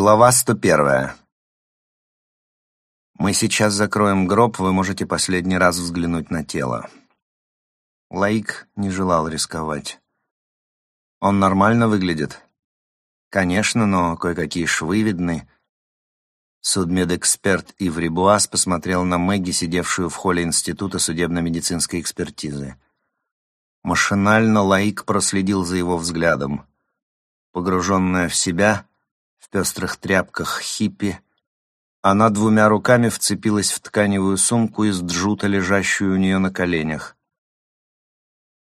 Глава 101. Мы сейчас закроем гроб, вы можете последний раз взглянуть на тело. Лаик не желал рисковать. Он нормально выглядит? Конечно, но кое-какие швы видны. Судмедэксперт Иври Буас посмотрел на Мэгги, сидевшую в холле Института судебно-медицинской экспертизы. Машинально Лаик проследил за его взглядом. Погруженная в себя, в пестрых тряпках хиппи, она двумя руками вцепилась в тканевую сумку из джута, лежащую у нее на коленях.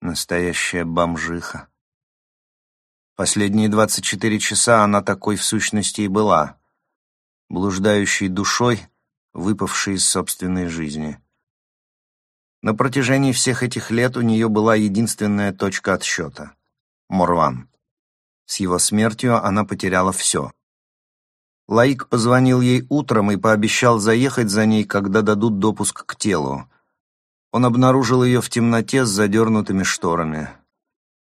Настоящая бомжиха. Последние двадцать четыре часа она такой в сущности и была, блуждающей душой, выпавшей из собственной жизни. На протяжении всех этих лет у нее была единственная точка отсчета — Морван. С его смертью она потеряла все. Лаик позвонил ей утром и пообещал заехать за ней, когда дадут допуск к телу. Он обнаружил ее в темноте с задернутыми шторами.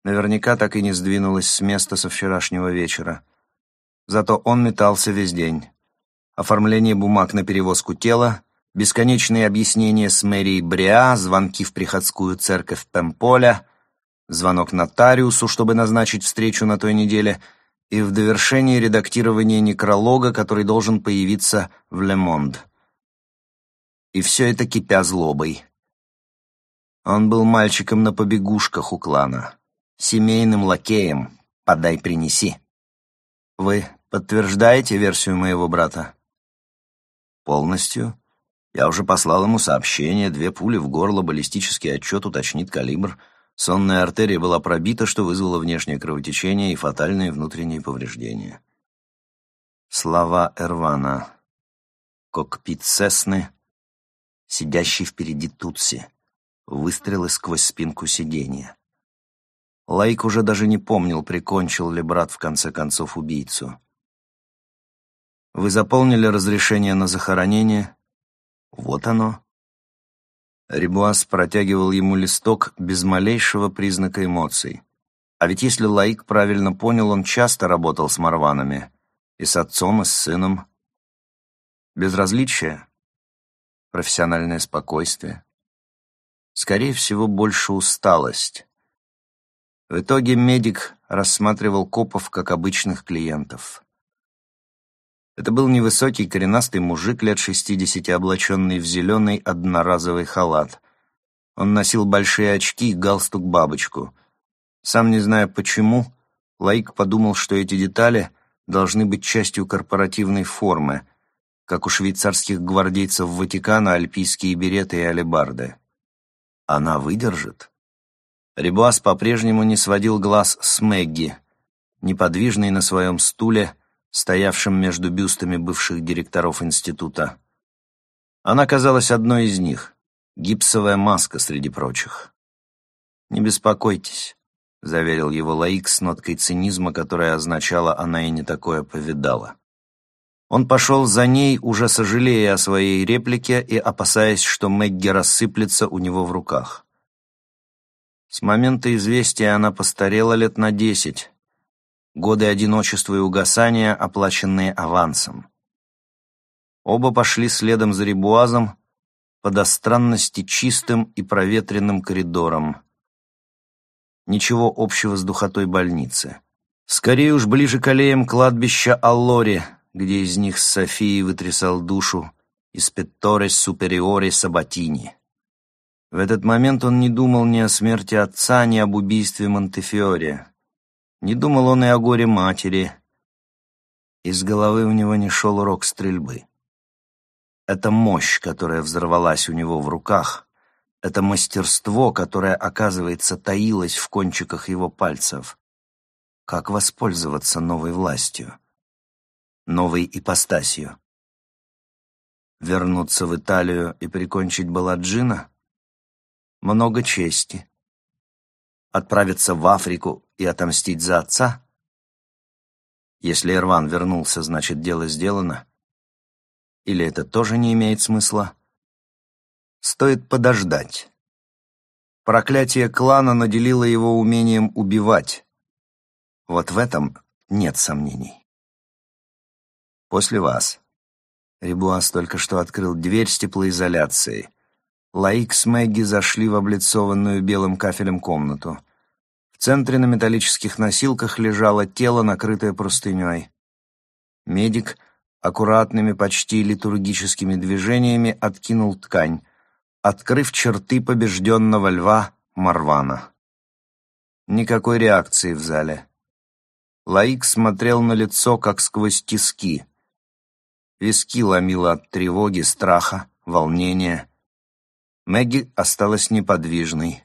Наверняка так и не сдвинулась с места со вчерашнего вечера. Зато он метался весь день. Оформление бумаг на перевозку тела, бесконечные объяснения с мэрией Бриа, звонки в приходскую церковь Пемполя, звонок нотариусу, чтобы назначить встречу на той неделе — и в довершении редактирование некролога, который должен появиться в «Ле Монд». И все это кипя злобой. Он был мальчиком на побегушках у клана, семейным лакеем «подай, принеси». Вы подтверждаете версию моего брата? Полностью. Я уже послал ему сообщение, две пули в горло, баллистический отчет уточнит калибр — Сонная артерия была пробита, что вызвало внешнее кровотечение и фатальные внутренние повреждения. Слова Эрвана. Кокпит Сесны, сидящий впереди Тутси, выстрелы сквозь спинку сиденья. Лайк уже даже не помнил, прикончил ли брат в конце концов убийцу. «Вы заполнили разрешение на захоронение?» «Вот оно», Рибуас протягивал ему листок без малейшего признака эмоций. А ведь если Лаик правильно понял, он часто работал с Марванами. И с отцом, и с сыном. Безразличие? Профессиональное спокойствие? Скорее всего, больше усталость. В итоге медик рассматривал копов как обычных клиентов. Это был невысокий коренастый мужик лет шестидесяти, облаченный в зеленый одноразовый халат. Он носил большие очки и галстук-бабочку. Сам не зная почему, Лаик подумал, что эти детали должны быть частью корпоративной формы, как у швейцарских гвардейцев Ватикана альпийские береты и алебарды. Она выдержит? Рибуас по-прежнему не сводил глаз с Мэгги, неподвижный на своем стуле, стоявшим между бюстами бывших директоров института. Она казалась одной из них, гипсовая маска среди прочих. «Не беспокойтесь», — заверил его Лаик с ноткой цинизма, которая означала «она и не такое повидала». Он пошел за ней, уже сожалея о своей реплике и опасаясь, что Мэгги рассыплется у него в руках. С момента известия она постарела лет на десять, годы одиночества и угасания, оплаченные авансом. Оба пошли следом за Рибуазом по до странности чистым и проветренным коридорам. Ничего общего с духотой больницы. Скорее уж ближе к аллеям кладбища Аллори, где из них с Софией вытрясал душу из Петторе Супериоре Сабатини. В этот момент он не думал ни о смерти отца, ни об убийстве Монтефиоре. Не думал он и о горе матери. Из головы у него не шел урок стрельбы. Это мощь, которая взорвалась у него в руках, это мастерство, которое, оказывается, таилось в кончиках его пальцев. Как воспользоваться новой властью, новой ипостасью? Вернуться в Италию и прикончить Баладжина? Много чести отправиться в Африку и отомстить за отца? Если Ирван вернулся, значит, дело сделано? Или это тоже не имеет смысла? Стоит подождать. Проклятие клана наделило его умением убивать. Вот в этом нет сомнений. После вас. Рибуас только что открыл дверь с теплоизоляцией. Лаик с Мэгги зашли в облицованную белым кафелем комнату. Центре на металлических носилках лежало тело, накрытое простыней. Медик аккуратными, почти литургическими движениями откинул ткань, открыв черты побежденного льва Марвана. Никакой реакции в зале. Лаик смотрел на лицо, как сквозь тиски. Виски ломило от тревоги, страха, волнения. Мэгги осталась неподвижной.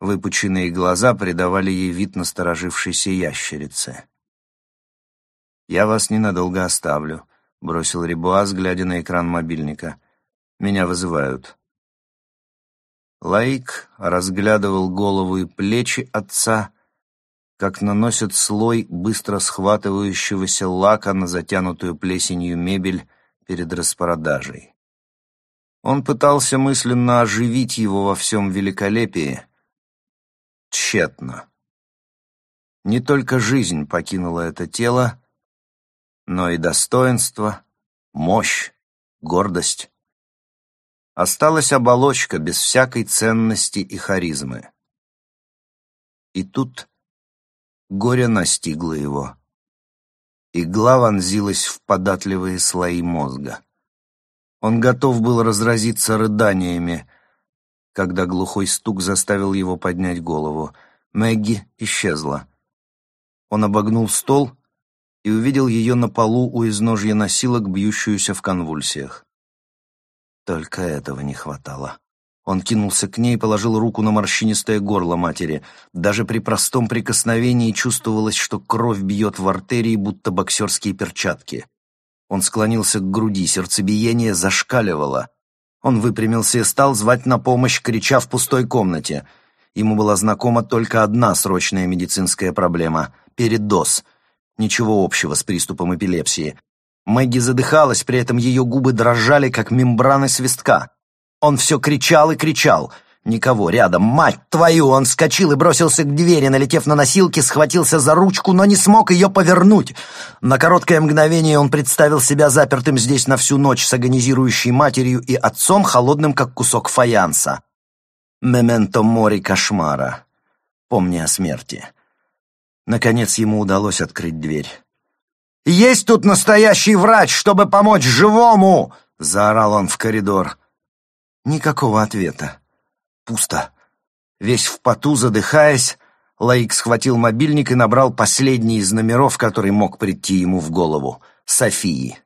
Выпученные глаза придавали ей вид насторожившейся ящерицы. «Я вас ненадолго оставлю», — бросил Рибуаз, глядя на экран мобильника. «Меня вызывают». Лаик разглядывал голову и плечи отца, как наносят слой быстро схватывающегося лака на затянутую плесенью мебель перед распродажей. Он пытался мысленно оживить его во всем великолепии. Тщетно. Не только жизнь покинула это тело, но и достоинство, мощь, гордость. Осталась оболочка без всякой ценности и харизмы. И тут горе настигло его. Игла вонзилась в податливые слои мозга. Он готов был разразиться рыданиями, когда глухой стук заставил его поднять голову. Мэгги исчезла. Он обогнул стол и увидел ее на полу у изножья носилок, бьющуюся в конвульсиях. Только этого не хватало. Он кинулся к ней и положил руку на морщинистое горло матери. Даже при простом прикосновении чувствовалось, что кровь бьет в артерии, будто боксерские перчатки. Он склонился к груди, сердцебиение зашкаливало. Он выпрямился и стал звать на помощь, крича в пустой комнате. Ему была знакома только одна срочная медицинская проблема — передоз — Ничего общего с приступом эпилепсии. Мэгги задыхалась, при этом ее губы дрожали, как мембраны свистка. Он все кричал и кричал. Никого рядом. «Мать твою!» Он вскочил и бросился к двери, налетев на носилки, схватился за ручку, но не смог ее повернуть. На короткое мгновение он представил себя запертым здесь на всю ночь с агонизирующей матерью и отцом, холодным, как кусок фаянса. «Мементо мори кошмара». «Помни о смерти». Наконец ему удалось открыть дверь. «Есть тут настоящий врач, чтобы помочь живому!» — заорал он в коридор. Никакого ответа. Пусто. Весь в поту, задыхаясь, Лаик схватил мобильник и набрал последний из номеров, который мог прийти ему в голову — Софии.